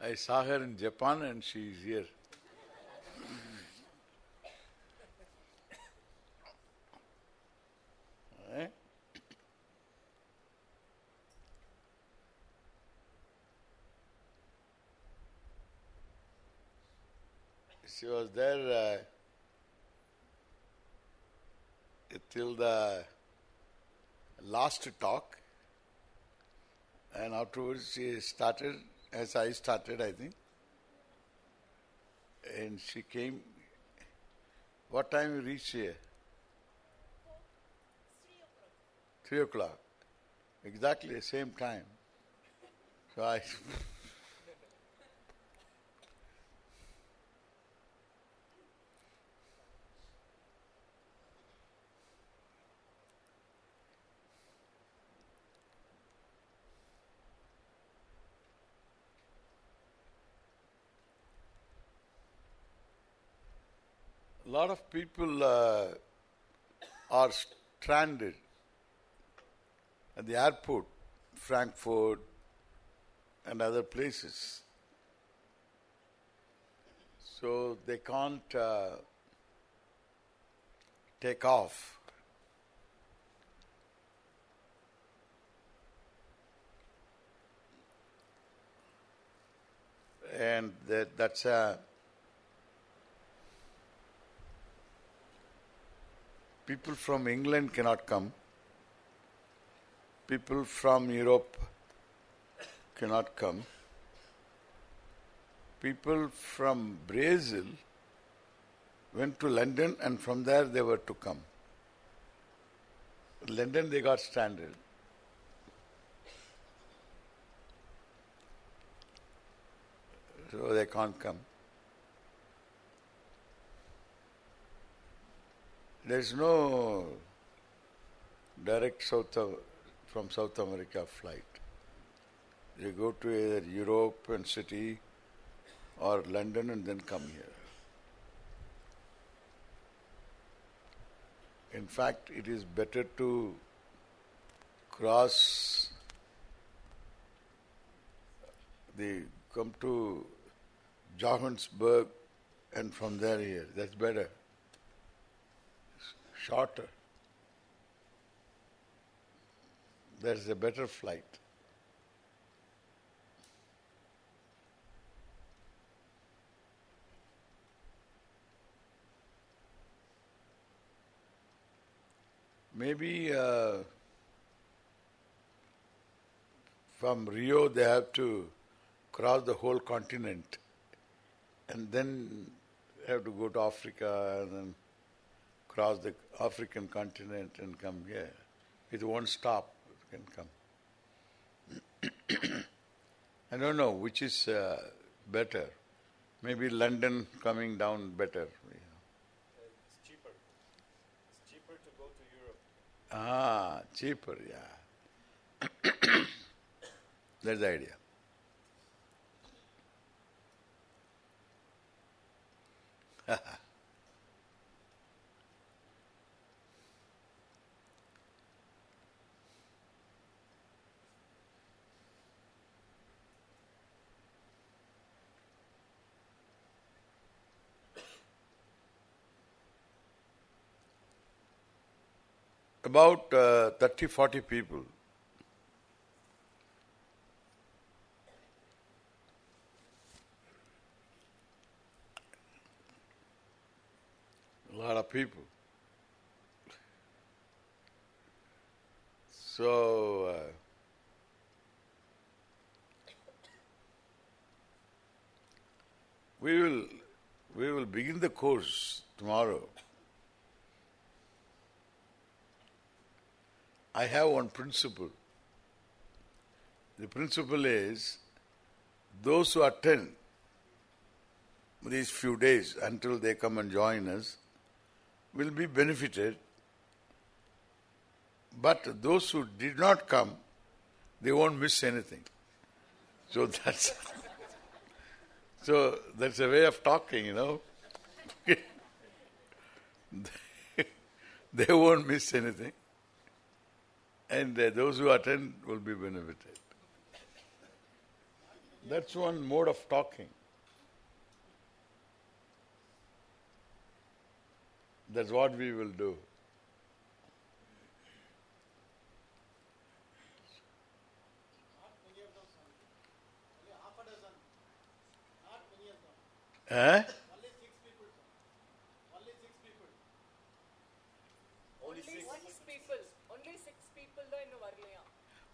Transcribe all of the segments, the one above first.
I saw her in Japan and she is here. Eh? She was there uh, till the last talk and afterwards she started as I started I think and she came what time you reached here? Three o'clock. Exactly the same time. So I lot of people uh, are stranded at the airport, Frankfurt and other places. So they can't uh, take off. And that, that's a people from England cannot come. People from Europe cannot come. People from Brazil went to London and from there they were to come. London they got stranded. So they can't come. There is no direct South from South America flight. You go to either Europe and city or London and then come here. In fact, it is better to cross the come to Johannesburg and from there here. That's better. Shorter. There's a better flight. Maybe uh, from Rio they have to cross the whole continent and then have to go to Africa and then cross the African continent and come here. It won't stop It can come. I don't know which is uh, better. Maybe London coming down better. It's cheaper. It's cheaper to go to Europe. Ah, cheaper, yeah. That's the idea. About uh, 30, 40 people. A lot of people. So, uh, we will we will begin the course tomorrow. I have one principle. The principle is those who attend these few days until they come and join us will be benefited. But those who did not come, they won't miss anything. So that's so that's a way of talking, you know. they won't miss anything and uh, those who attend will be benefited. That's one mode of talking. That's what we will do. Not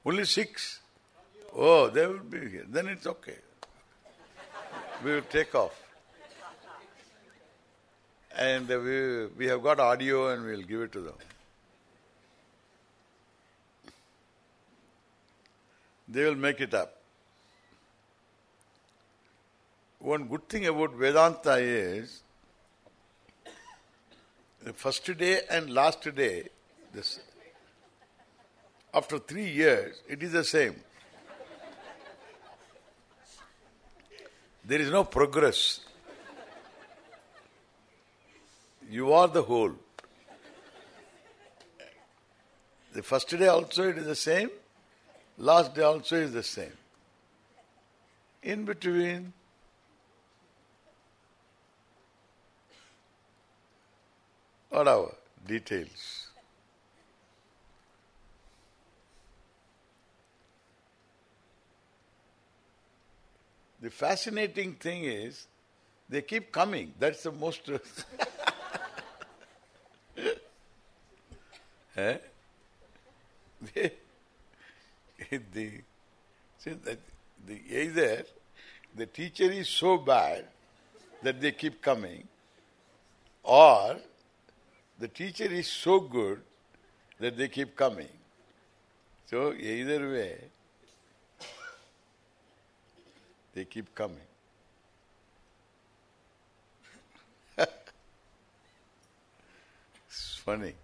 Only six? Oh, they will be here. Then it's okay. We will take off. And we, we have got audio and we will give it to them. They will make it up. One good thing about Vedanta is the first day and last day, this after three years, it is the same. There is no progress. You are the whole. The first day also it is the same, last day also is the same. In between, whatever, details. The fascinating thing is, they keep coming. That's the most. eh? The, see, that the, either the teacher is so bad that they keep coming, or the teacher is so good that they keep coming. So either way, they keep coming. it's funny.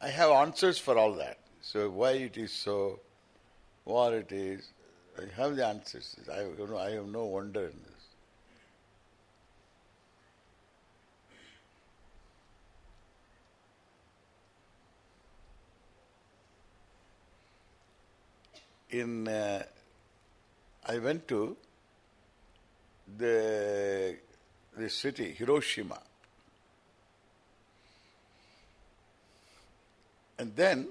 I have answers for all that. So why it is so, what it is, I have the answers. I have, no, I have no wonder in this. In uh, I went to the the city Hiroshima, and then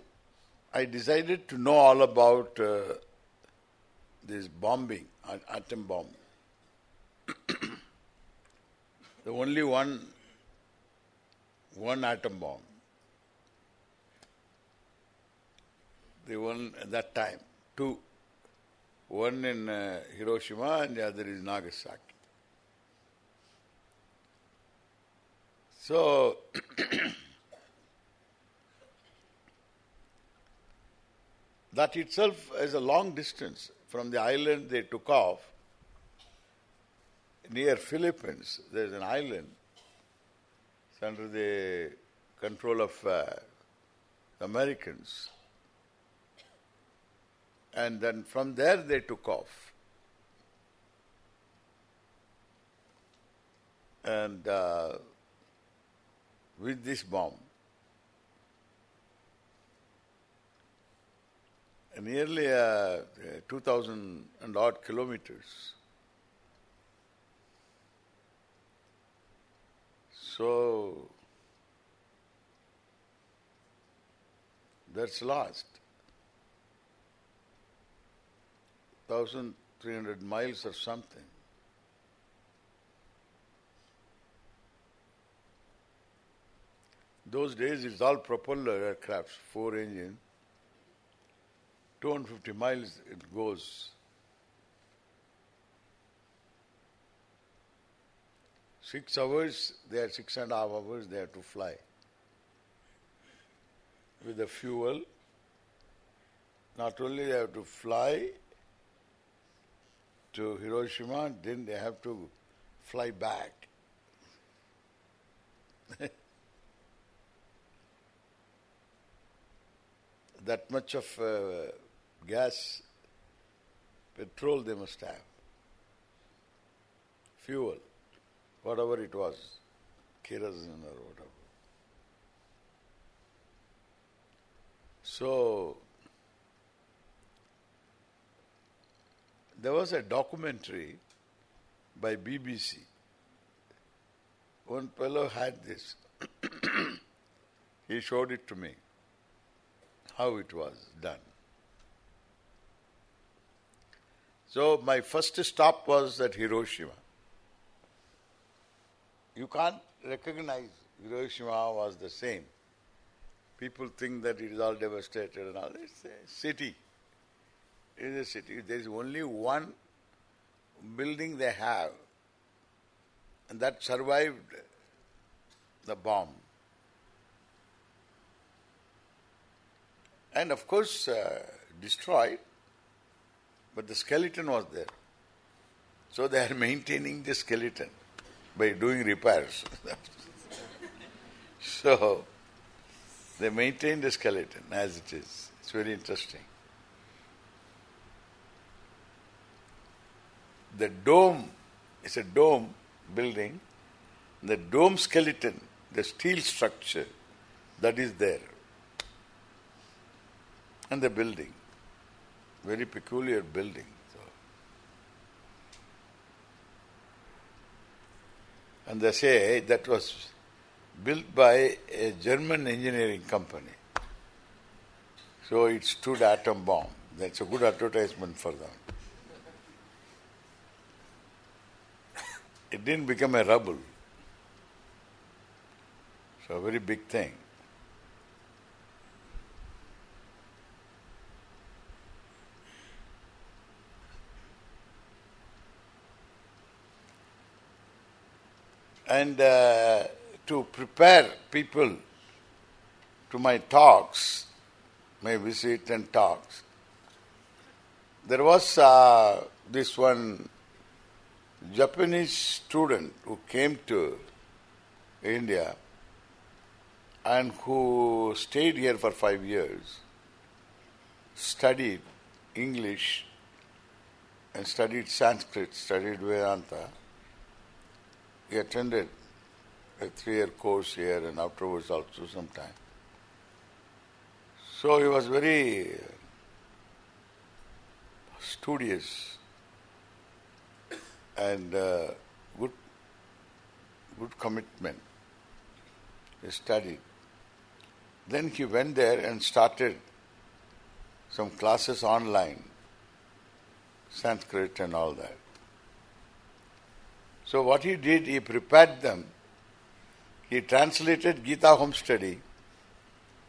I decided to know all about uh, this bombing, atom bomb. the only one, one atom bomb. The one at that time, two. One in uh, Hiroshima and the other is Nagasaki. So, that itself is a long distance from the island they took off near Philippines. There's an island it's under the control of uh, Americans. And then from there they took off. And uh, with this bomb, nearly uh, 2,000 and odd kilometers. So, that's lost. 1,300 miles or something. Those days it's all propeller aircrafts, four engine. 250 miles it goes. Six hours, they are six and a half hours they have to fly. With the fuel, not only they have to fly to Hiroshima, then they have to fly back. that much of uh, gas, petrol they must have. Fuel, whatever it was, kerosene or whatever. So, there was a documentary by BBC. One fellow had this. he showed it to me, how it was done. So my first stop was at Hiroshima. You can't recognize Hiroshima was the same. People think that it is all devastated and all. It's a city. Is the city. There is only one building they have and that survived the bomb. And of course uh, destroyed, but the skeleton was there. So they are maintaining the skeleton by doing repairs. so they maintain the skeleton as it is. It's very interesting. The dome is a dome building. The dome skeleton, the steel structure, that is there. And the building. Very peculiar building. So. And they say that was built by a German engineering company. So it stood atom bomb. That's a good advertisement for them. It didn't become a rubble. So a very big thing. And uh, to prepare people to my talks, my visit and talks, there was uh, this one Japanese student who came to India and who stayed here for five years, studied English and studied Sanskrit, studied Vedanta. He attended a three-year course here and afterwards also sometime. So he was very studious and uh, good good commitment. He studied. Then he went there and started some classes online, Sanskrit and all that. So what he did, he prepared them. He translated Gita Home Study,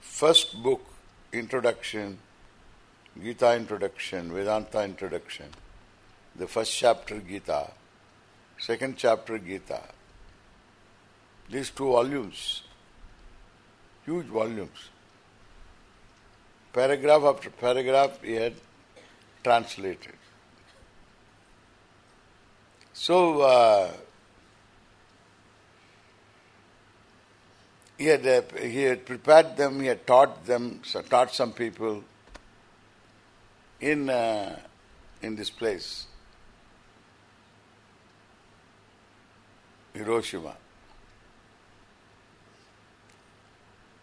first book, Introduction, Gita Introduction, Vedanta Introduction, the first chapter Gita, second chapter Gita. These two volumes, huge volumes. Paragraph after paragraph he had translated. So, uh, he had uh, he had prepared them, he had taught them, so taught some people in uh, in this place, Hiroshima.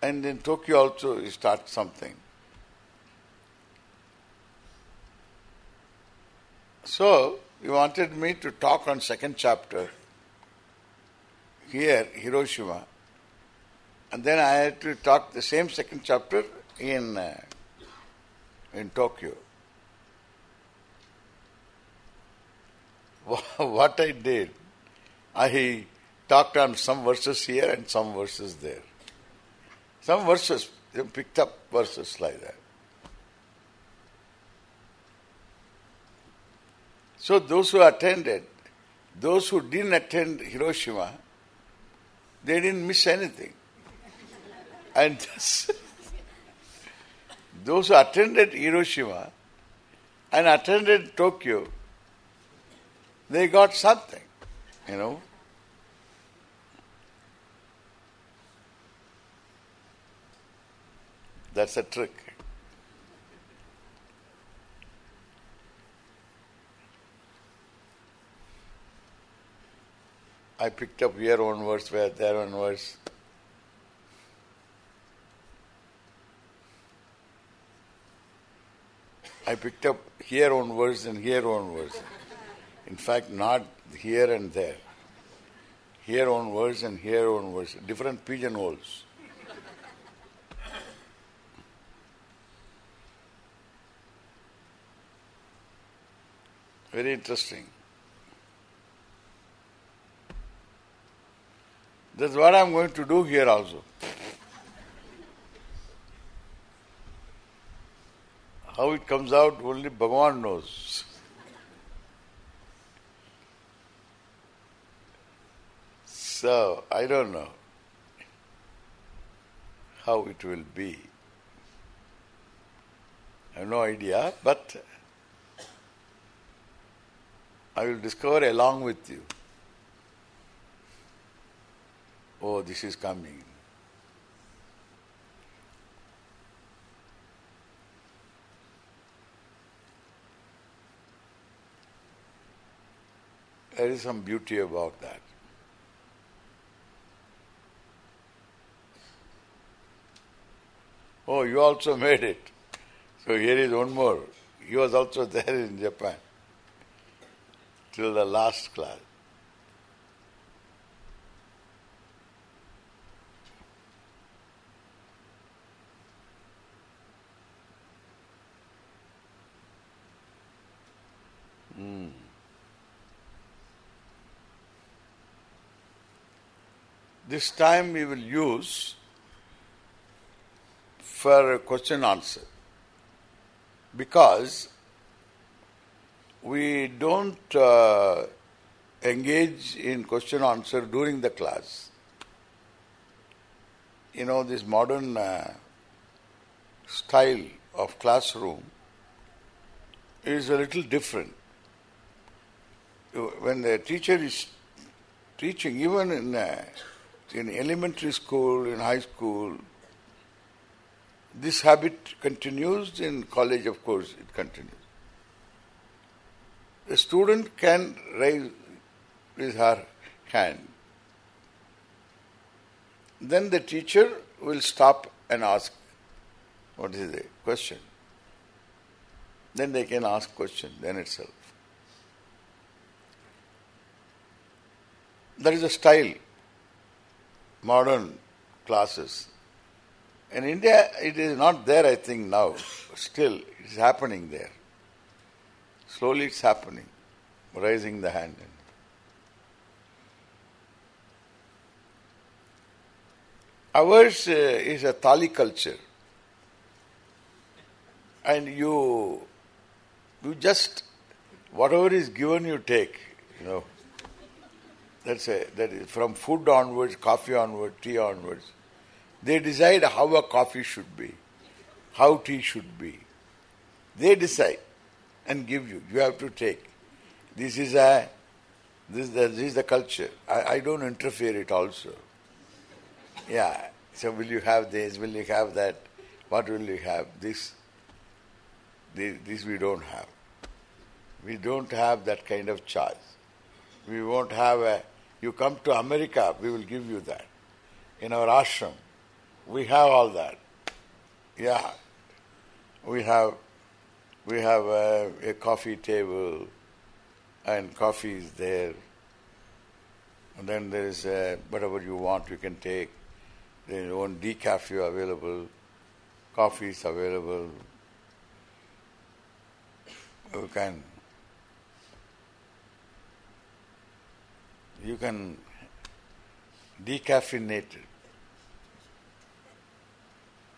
And in Tokyo also he started something. So, you wanted me to talk on second chapter here, Hiroshima. And then I had to talk the same second chapter in uh, in Tokyo. What I did, I he talked on some verses here and some verses there. Some verses, picked up verses like that. So those who attended, those who didn't attend Hiroshima, they didn't miss anything. And those who attended Hiroshima and attended Tokyo, they got something, you know. That's a trick. I picked up here one verse, where there one verse. I picked up here one verse and here one verse. In fact, not here and there. Here verse and here verse. Different pigeonholes. Very interesting. That's what I'm going to do here also. How it comes out, only Bhagavan knows. So, I don't know how it will be. I have no idea, but I will discover along with you. Oh, this is coming. There is some beauty about that. Oh, you also made it. So here is one more. He was also there in Japan till the last class. Hmm. This time we will use for question answer because we don't uh, engage in question answer during the class. You know, this modern uh, style of classroom is a little different. When the teacher is teaching, even in uh, in elementary school, in high school, this habit continues. In college, of course, it continues. A student can raise his her hand. Then the teacher will stop and ask, what is the question? Then they can ask question, then itself. That is a style, modern classes. In India, it is not there, I think, now. Still, it is happening there. Slowly it's happening, raising the hand. Ours uh, is a thali culture. And you, you just, whatever is given you take, you know. That's a, that is from food onwards, coffee onwards, tea onwards. They decide how a coffee should be, how tea should be. They decide and give you. You have to take. This is a this, this is the culture. I, I don't interfere it also. Yeah. So will you have this? Will you have that? What will you have? This. This, this we don't have. We don't have that kind of charge. We won't have a. You come to America, we will give you that. In our ashram, we have all that. Yeah. We have we have a, a coffee table and coffee is there. And then there is a, whatever you want you can take. There is one decaf you available, coffee is available. You can you can decaffeinate it.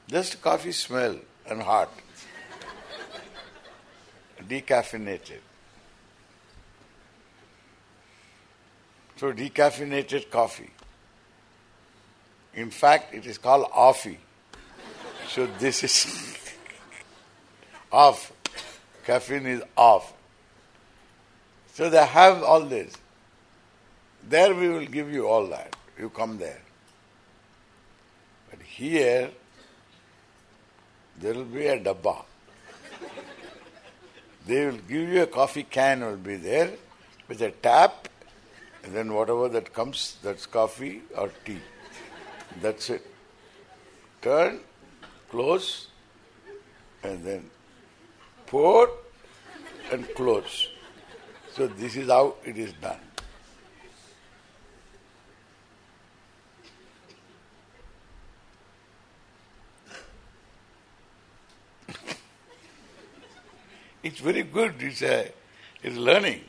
Just coffee smell and hot. Decaffeinated. So decaffeinated coffee. In fact, it is called offie. So this is off. Caffeine is off. So they have all this. There we will give you all that. You come there. But here, there will be a dabba. They will give you a coffee can will be there with a tap and then whatever that comes, that's coffee or tea. That's it. Turn, close, and then pour and close. So this is how it is done. it's very good. It's a it's learning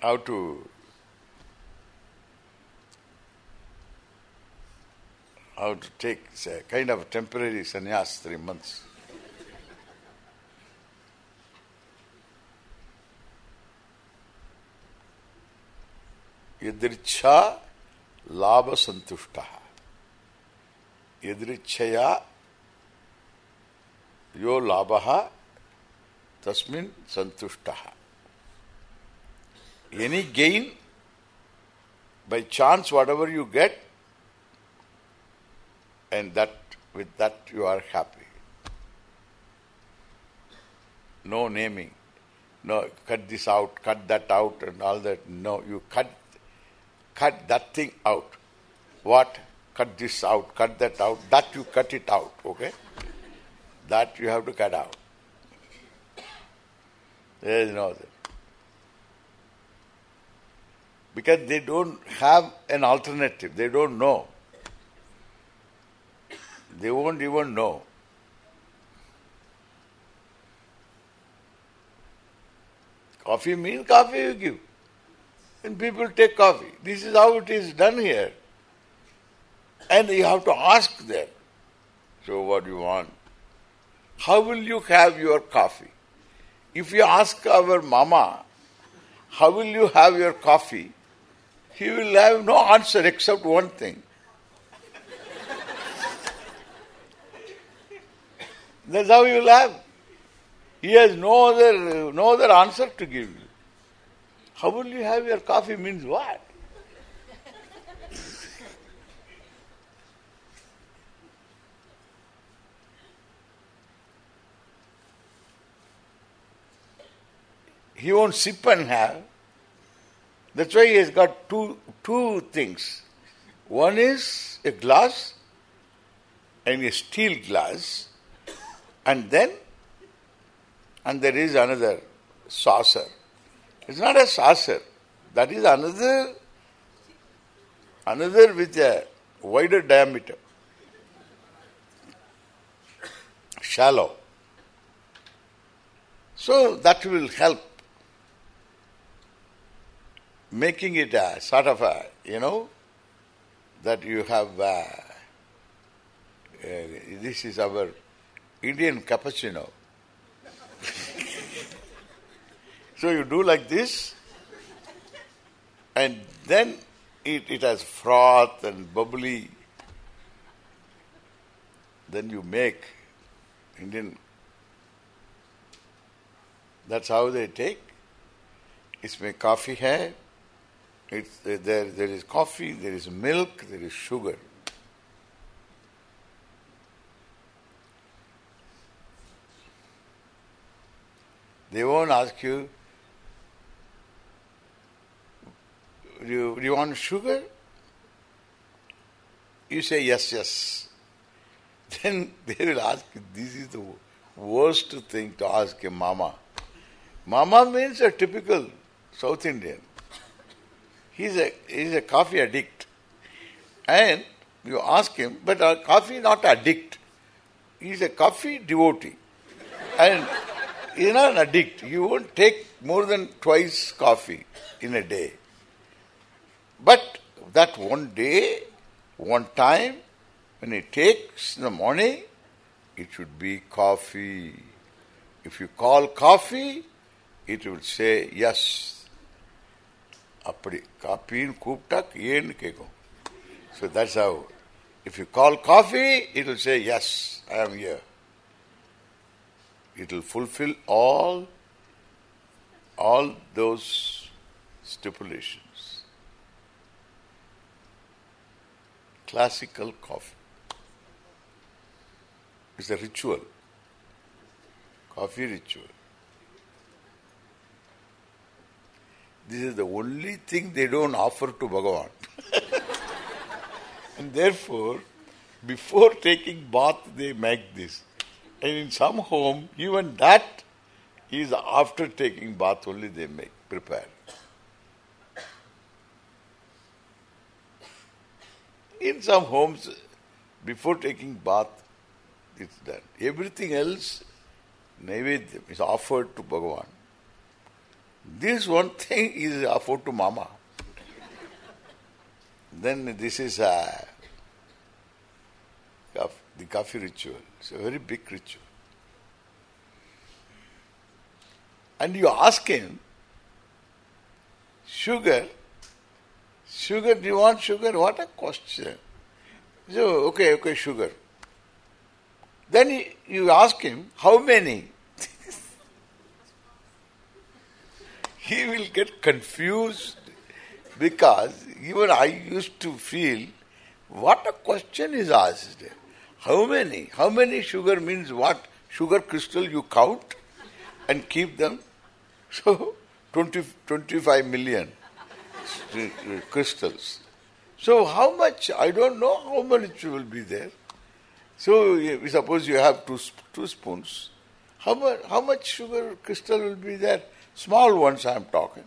how to how to take say, kind of temporary sannyas, three months. यदृच्छा लाभ संतुष्ट यदृच्छया यो लाभ तस्मिन् संतुष्ट any gain by chance whatever you get and that with that you are happy no naming no cut this out cut that out and all that no you cut cut that thing out what cut this out cut that out that you cut it out okay That you have to cut out there is no other because they don't have an alternative. They don't know. They won't even know. Coffee means coffee you give. And people take coffee. This is how it is done here. And you have to ask them. So what do you want? How will you have your coffee? If you ask our mama, how will you have your coffee? He will have no answer except one thing. That's how you will have. He has no other no other answer to give you. How will you have your coffee means what? He won't sip and have. That's why he has got two two things. One is a glass and a steel glass, and then and there is another saucer. It's not a saucer. That is another another with a wider diameter. Shallow. So that will help making it a sort of a, you know, that you have, eh, this is our Indian cappuccino. so you do like this, and then it, it has froth and bubbly. Then you make Indian. That's how they take. It's my coffee here it's, there, there is coffee, there is milk, there is sugar. They won't ask you, do you, do you want sugar? You say yes, yes. Then they will ask this is the worst thing to ask a mama. Mama means a typical South Indian. He's a he's a coffee addict. And you ask him, but a coffee not addict. He's a coffee devotee. And he's not an addict. He won't take more than twice coffee in a day. But that one day, one time, when he takes in the morning, it should be coffee. If you call coffee, it will say yes. அப்படி காப்பின்னு கூப்பிட்டா ஏன்னு கேட்கும் so that's how if you call coffee it will say yes I am here it will fulfill all all those stipulations. Classical coffee. It's a ritual. Coffee ritual. This is the only thing they don't offer to Bhagavan. and therefore, before taking bath they make this. And in some home, even that is after taking bath only they make, prepare. In some homes, before taking bath, it's done. Everything else, Naivedyam, is offered to Bhagavan. This one thing is offered to Mama. then this is a, the coffee ritual. It's a very big ritual. And you ask him, sugar, sugar, do you want sugar? What a question. So, okay, okay, sugar. Then you, you ask him, how many? He will get confused because even I used to feel what a question is asked. How many? How many sugar means what? Sugar crystal you count and keep them? So, 20, 25 million crystals. So how much? I don't know how much will be there. So suppose you have two two spoons. How much? How much sugar crystal will be there? Small ones I am talking.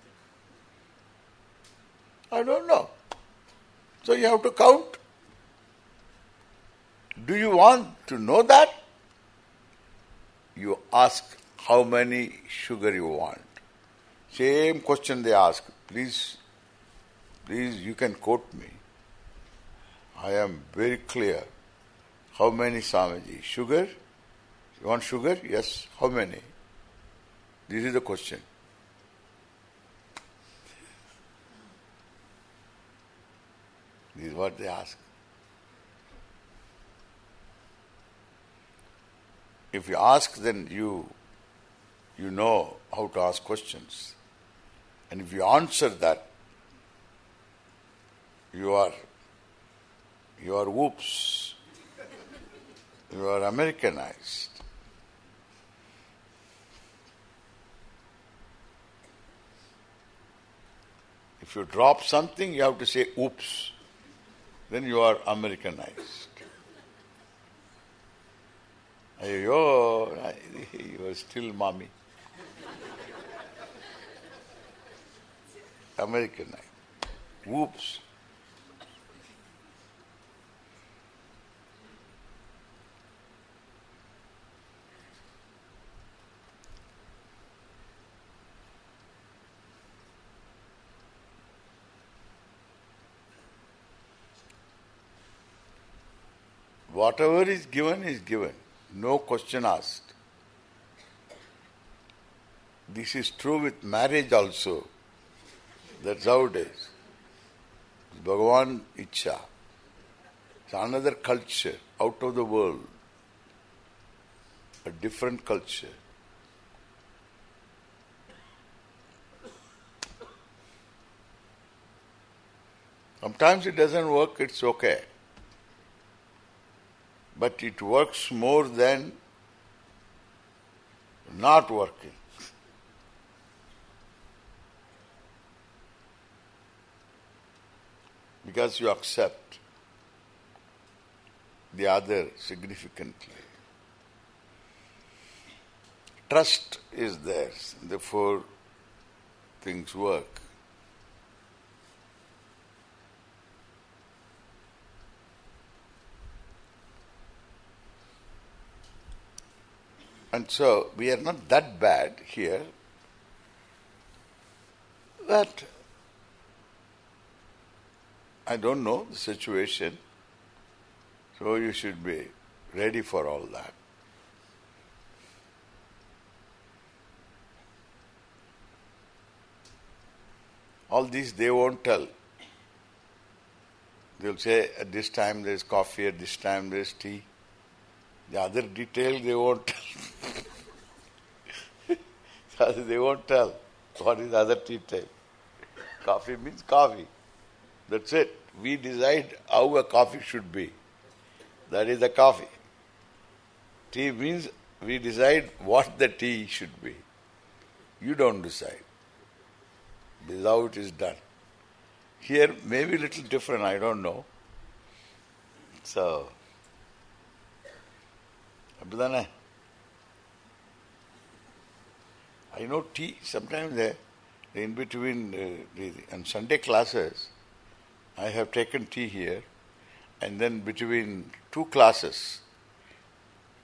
I don't know. So you have to count. Do you want to know that? You ask how many sugar you want. Same question they ask. Please, please, you can quote me. I am very clear. How many Swamiji? Sugar? You want sugar? Yes. How many? This is the question. This is what they ask. If you ask, then you you know how to ask questions. And if you answer that, you are you are whoops. You are Americanized. If you drop something, you have to say oops. Then you are Americanized. Ayo, you are still mommy. Americanized. Whoops. Whatever is given is given. No question asked. This is true with marriage also. That's how it is. Bhagavan Icha. It's another culture out of the world. A different culture. Sometimes it doesn't work, it's okay. But it works more than not working. because you accept the other significantly. Trust is there, therefore things work. So we are not that bad here But I don't know the situation, so you should be ready for all that. All these they won't tell. They'll say at this time there is coffee, at this time there is tea. The other detail they won't tell. they won't tell what is the other detail. Coffee means coffee. That's it. We decide how a coffee should be. That is the coffee. Tea means we decide what the tea should be. You don't decide. This is how it is done. Here, maybe a little different, I don't know. So, அப்படிதானே I know tea, sometimes they, in between uh, the, and Sunday classes, I have taken tea here, and then between two classes,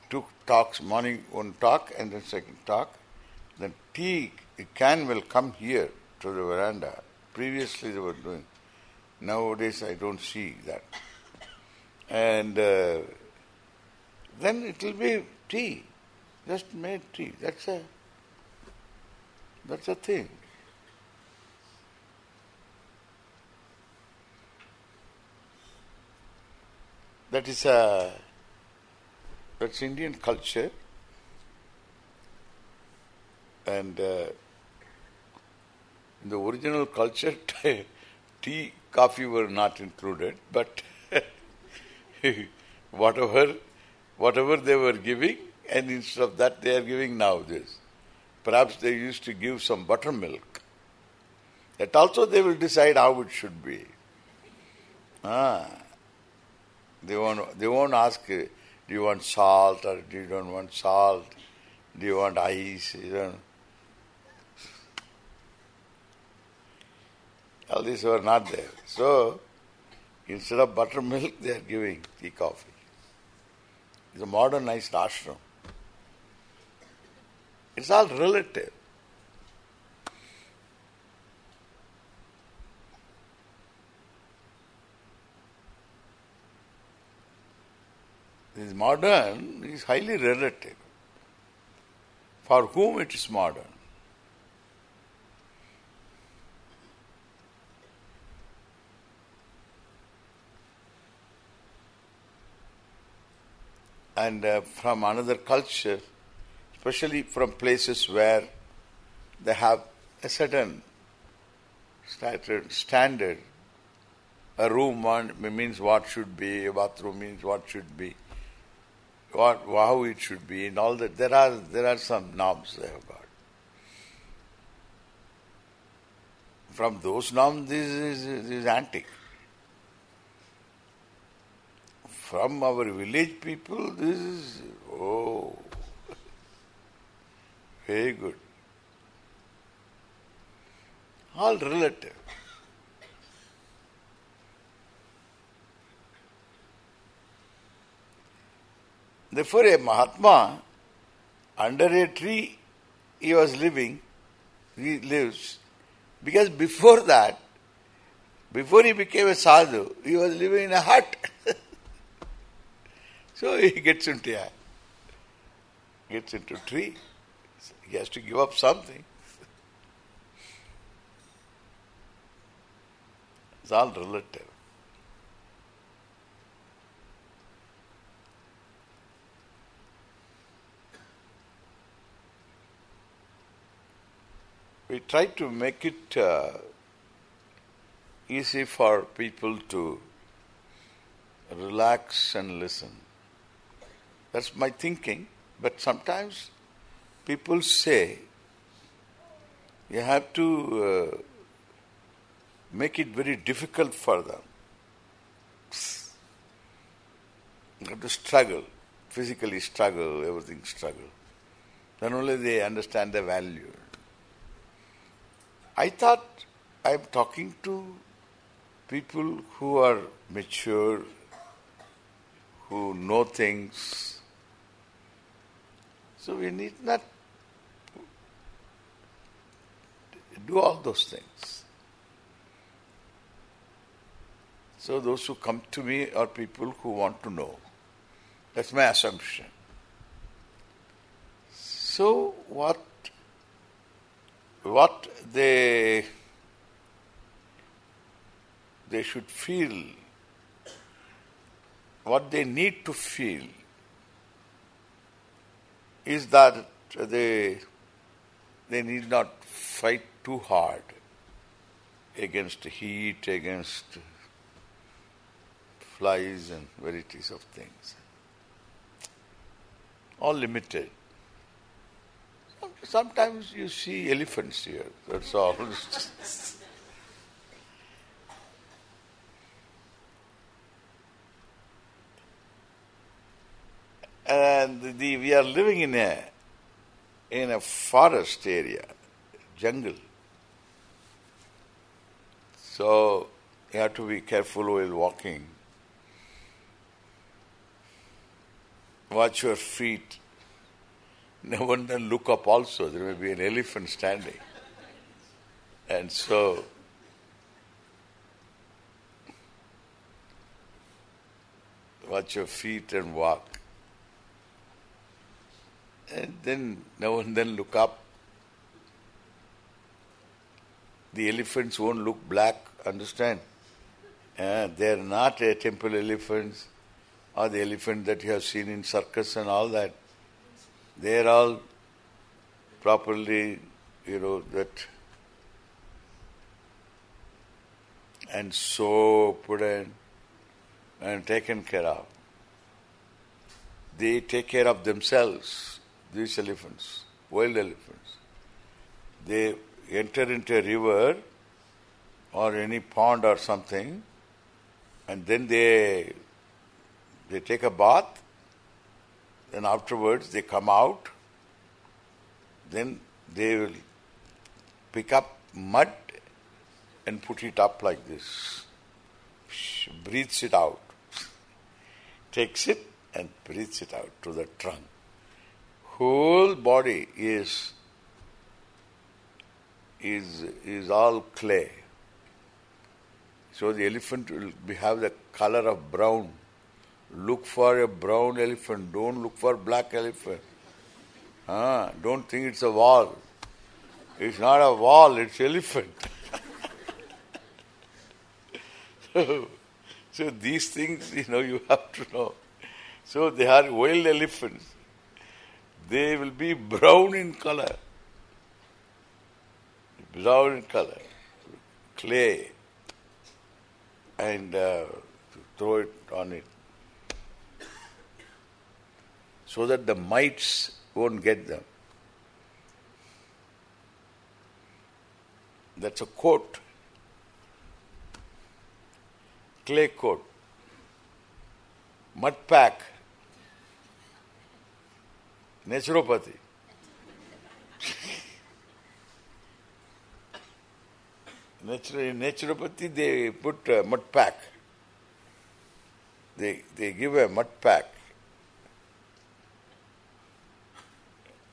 two talks, morning one talk and then second talk, then tea can will come here to the veranda. Previously they were doing. Nowadays I don't see that. And uh, then it will be tea, just made tea. That's a that's a thing. That is a that's Indian culture, and uh, in the original culture, tea, coffee were not included, but whatever whatever they were giving, and instead of that, they are giving now this. Perhaps they used to give some buttermilk. That also they will decide how it should be. Ah. They won't, they won't ask, do you want salt or do you don't want salt? Do you want ice? You don't. All these were not there. So, instead of buttermilk, they are giving tea coffee. It's a modernized ashram. It's all relative. This modern is highly relative. For whom it is modern? And uh, from another culture, especially from places where they have a certain standard. A room means what should be, a bathroom means what should be, what how it should be, and all that. There are there are some norms they have got. From those norms, this is, this is antique. From our village people, this is oh very good. All relative. Therefore, a Mahatma, under a tree, he was living, he lives, because before that, before he became a sadhu, he was living in a hut. so he gets into a, gets into tree. He has to give up something. It's all relative. We try to make it uh, easy for people to relax and listen. That's my thinking. But sometimes people say you have to uh, make it very difficult for them. You have to struggle, physically struggle, everything struggle. Then only they understand the value. I thought I'm talking to people who are mature, who know things. So we need not do all those things. So those who come to me are people who want to know. That's my assumption. So what what they they should feel, what they need to feel is that they they need not fight too hard against heat, against flies and varieties of things. All limited. Sometimes you see elephants here, that's all. And the, we are living in a in a forest area, jungle. So you have to be careful while walking. Watch your feet. No one then look up also. There may be an elephant standing. And so watch your feet and walk. And then now and then look up. The elephants won't look black, understand? Uh, they're not a temple elephants or the elephant that you have seen in circus and all that. They're all properly, you know, that and so put in and taken care of. They take care of themselves, these elephants, wild elephants. They enter into a river or any pond or something and then they they take a bath then afterwards they come out then they will pick up mud and put it up like this. Breathes it out. Takes it and breathes it out to the trunk whole body is is is all clay so the elephant will have the color of brown. Look for a brown elephant. Don't look for black elephant. Ah, don't think it's a wall. It's not a wall, it's elephant. so, so these things, you know, you have to know. So they are wild elephants. They will be brown in color. Brown in color. Clay and uh, throw it on it so that the mites won't get them. That's a coat, clay coat, mud pack, naturopathy. Natural, in naturopathy, they put a mud pack. They they give a mud pack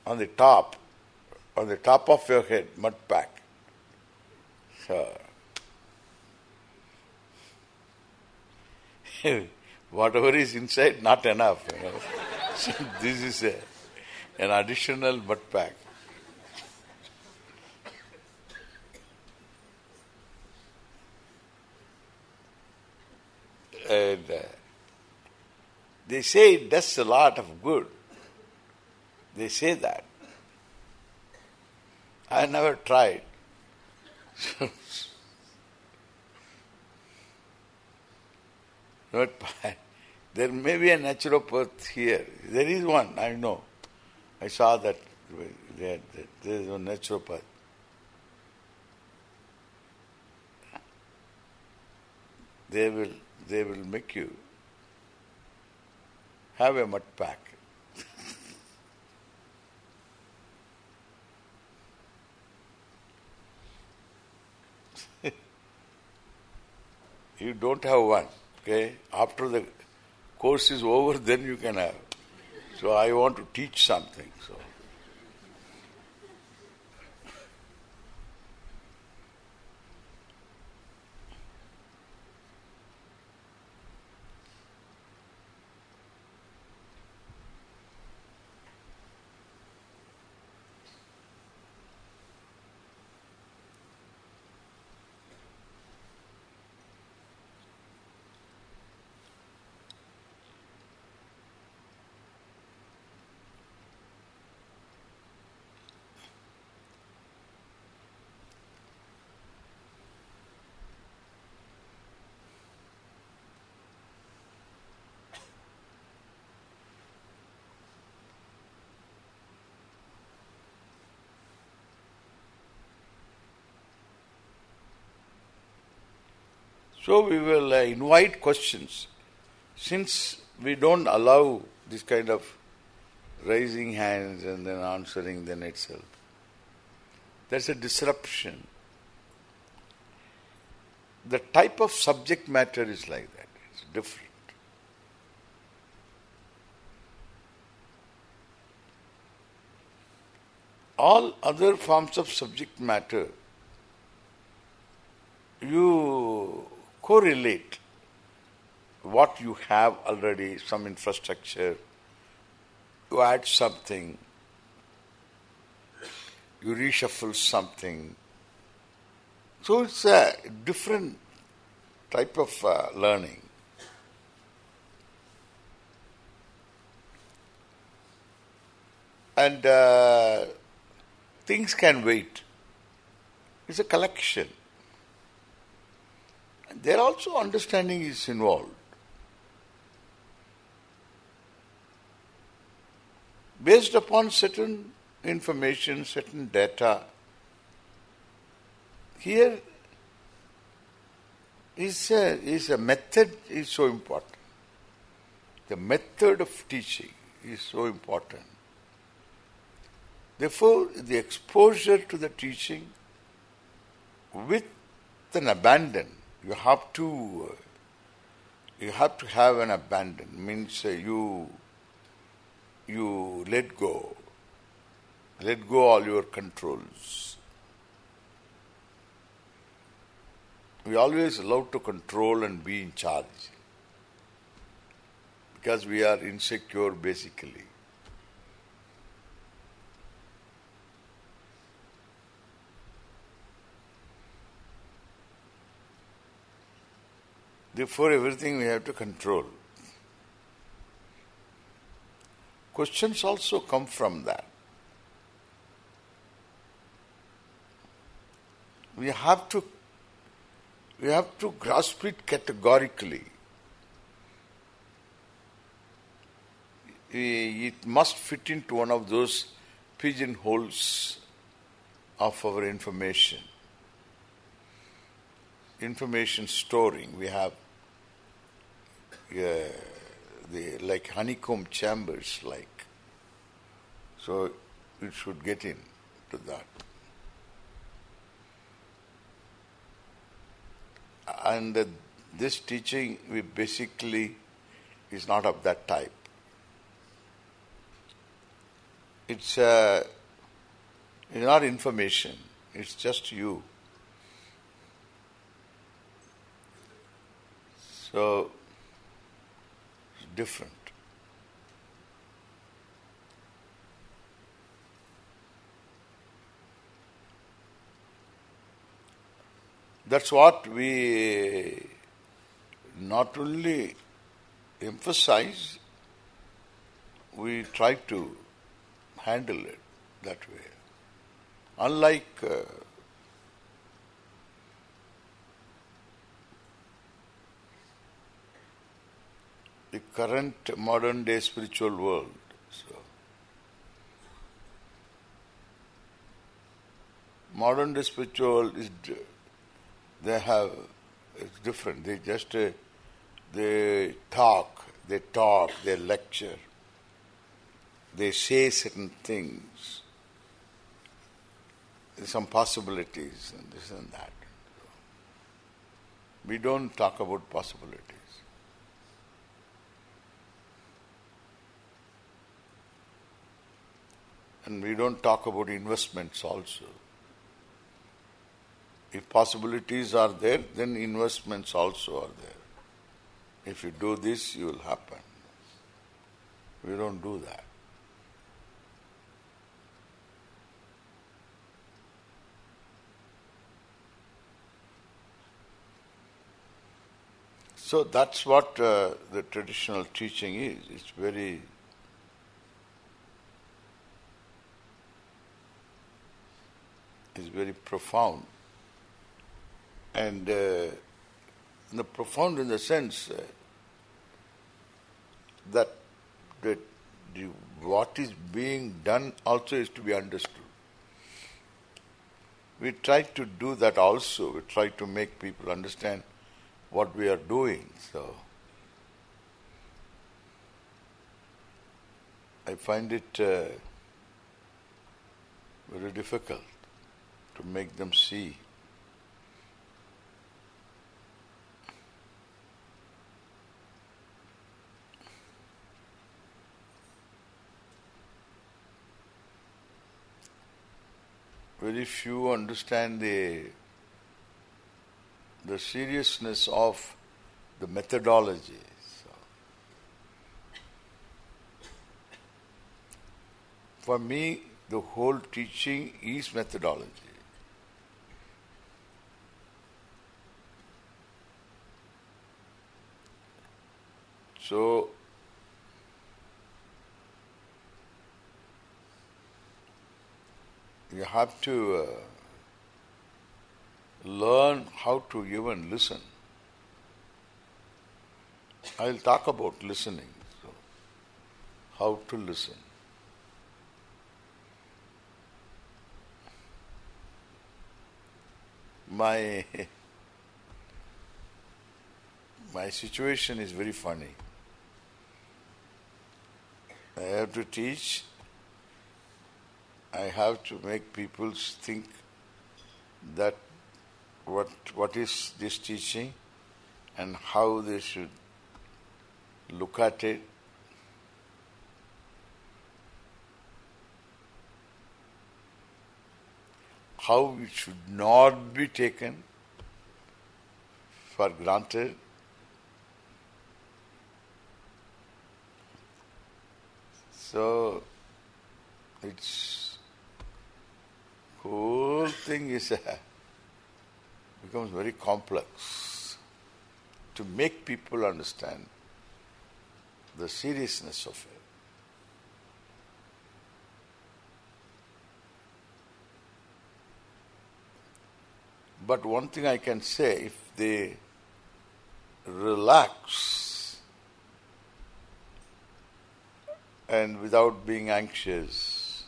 on the top, on the top of your head, mud pack. So, whatever is inside, not enough. You know. so this is a, an additional mud pack. and uh, they say it does a lot of good. They say that. I never tried. Not there may be a naturopath here. There is one, I know. I saw that there, is a naturopath. They will they will make you have a mud pack. you don't have one, okay? After the course is over, then you can have. So I want to teach something, so. So we will uh, invite questions. Since we don't allow this kind of raising hands and then answering then itself. That's a disruption. The type of subject matter is like that. It's different. All other forms of subject matter, you correlate what you have already, some infrastructure, you add something, you reshuffle something. So it's a different type of uh, learning. And uh, things can wait. It's a collection. There also understanding is involved. Based upon certain information, certain data, here is a, is a method is so important. The method of teaching is so important. Therefore, the exposure to the teaching with an abandon, you have to you have to have an abandon. Means uh, you you let go, let go all your controls. We always love to control and be in charge because we are insecure basically. Therefore, everything we have to control. Questions also come from that. We have to we have to grasp it categorically. It must fit into one of those pigeonholes of our information. Information storing. We have the like honeycomb chambers like. So it should get in to that. And uh, this teaching we basically is not of that type. It's uh, it's not information. It's just you. So different. That's what we not only emphasize, we try to handle it that way. Unlike uh, the current modern day spiritual world. So, modern day spiritual world is they have it's different. They just uh, they talk, they talk, they lecture, they say certain things, There's some possibilities and this and that. We don't talk about possibilities. And we don't talk about investments also. If possibilities are there, then investments also are there. If you do this, you will happen. We don't do that. So that's what uh, the traditional teaching is. It's very is very profound. And uh, the profound in the sense uh, that the, the, what is being done also is to be understood. We try to do that also. We try to make people understand what we are doing. So, I find it uh, very difficult to make them see. Very few understand the the seriousness of the methodology. So, for me, the whole teaching is methodology. So, you have to uh, learn how to even listen. I'll talk about listening. So, how to listen. My my situation is very funny. I have to teach. I have to make people think that what what is this teaching and how they should look at it. How it should not be taken for granted. So, it's whole thing is a becomes very complex to make people understand the seriousness of it. But one thing I can say, if they relax and without being anxious,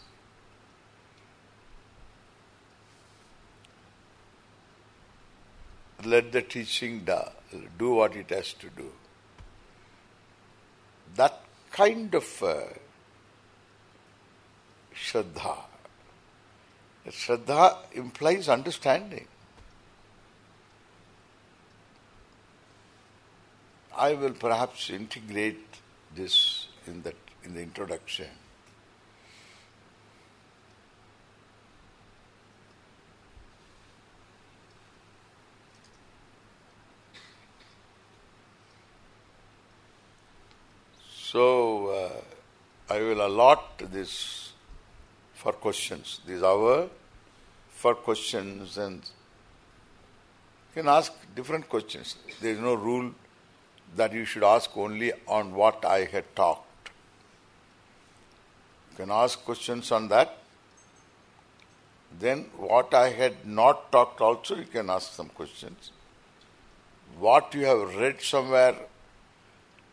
let the teaching do what it has to do. That kind of uh, Shraddha. Shraddha implies understanding. I will perhaps integrate this in the in the introduction. So uh, I will allot this for questions. This hour for questions and you can ask different questions. There is no rule that you should ask only on what I had talked. You can ask questions on that. Then what I had not talked also you can ask some questions. What you have read somewhere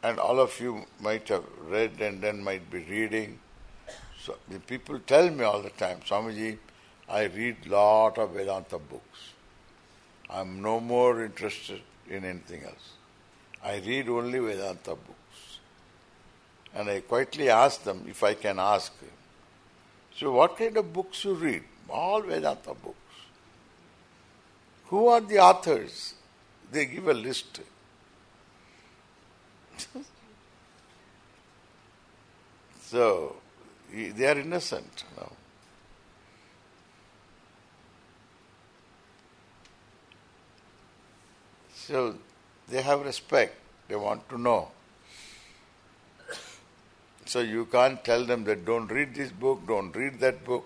and all of you might have read and then might be reading. So the people tell me all the time, Swamiji, I read lot of Vedanta books. I'm no more interested in anything else. I read only Vedanta books. And I quietly ask them if I can ask. So what kind of books you read? All Vedanta books. Who are the authors? They give a list. so, they are innocent. Know. So, they have respect. They want to know. So you can't tell them that don't read this book, don't read that book.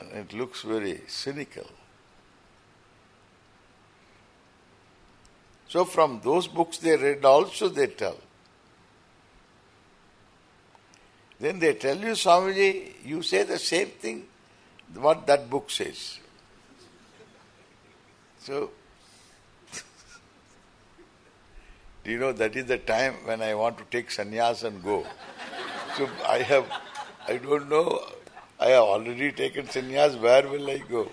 And it looks very cynical. So from those books they read also they tell. Then they tell you, Swamiji, you say the same thing what that book says. So, do you know that is the time when I want to take sannyas and go. So I have, I don't know, I have already taken sannyas, where will I go?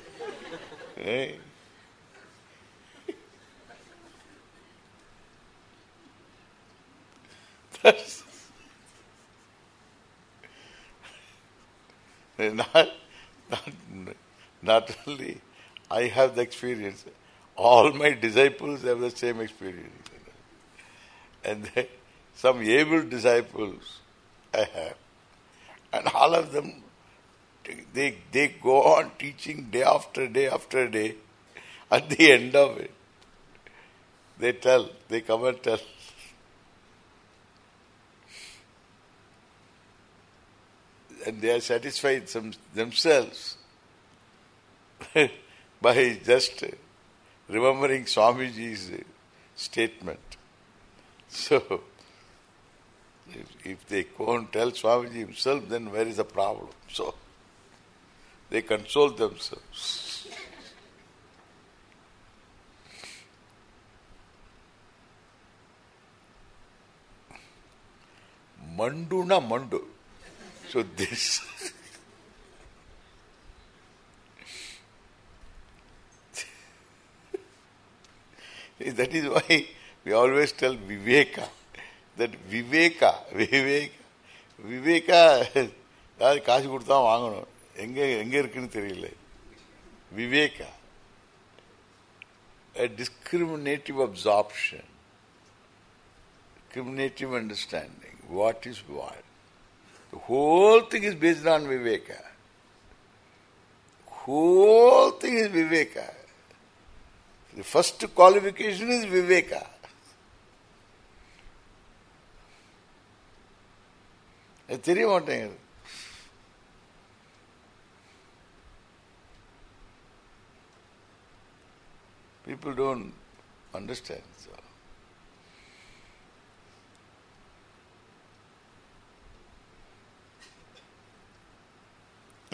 Eh? Not, not, not only I have the experience, all my disciples have the same experience. And they, some able disciples I have. And all of them, they, they go on teaching day after day after day. At the end of it, they tell, they come and tell. And they are satisfied some, themselves by just remembering Swamiji's statement. So, if, if they and tell Swamiji himself, then where is the problem? So, they console themselves. Mandu na mandu. So this that is why we always tell Viveka. That Viveka, Viveka, Viveka, யாரு காசு கொடுத்தா வாங்கணும் எங்க எங்க இருக்குன்னு தெரியல Viveka a discriminative absorption, discriminative understanding, what is what. The whole thing is based on Viveka. Whole thing is Viveka. The first qualification is Viveka. அது தெரிய மாட்டேங்குது People don't understand. So.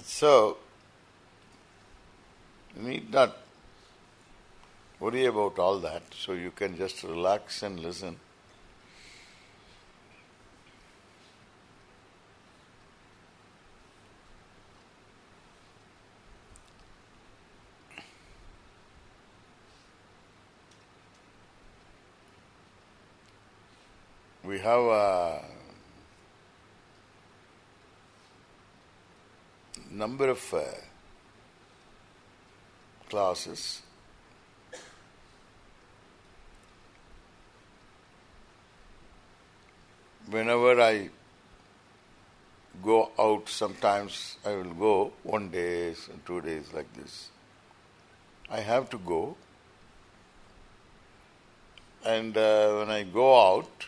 So, you need not worry about all that, so you can just relax and listen. We have a number of uh, classes. Whenever I go out, sometimes I will go one day, two days like this. I have to go. And uh, when I go out,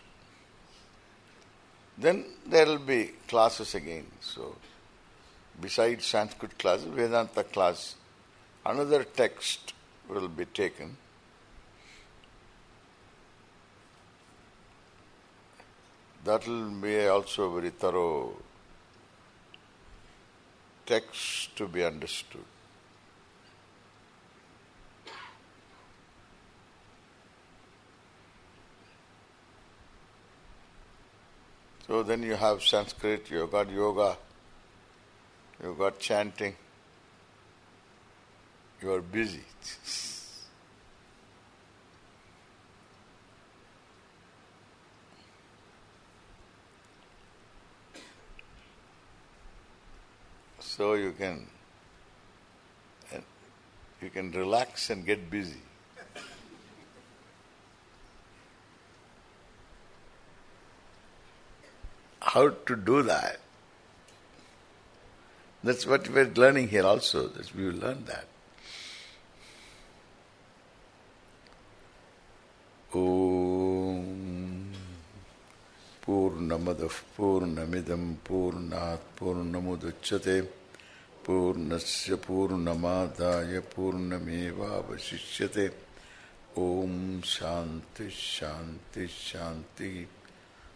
then there will be classes again. So, besides Sanskrit classes, Vedanta class, another text will be taken. That will be also a very thorough text to be understood. So then you have Sanskrit, you have got yoga, You've got chanting, you are busy. So you can you can relax and get busy. How to do that. That's what we're learning here also, that we will learn that. Om Purnamadah Purnamidam Purnat Purnamudachyate Purnasya Purnamadaya Purnameva Vasishyate Om Shanti Shanti Shanti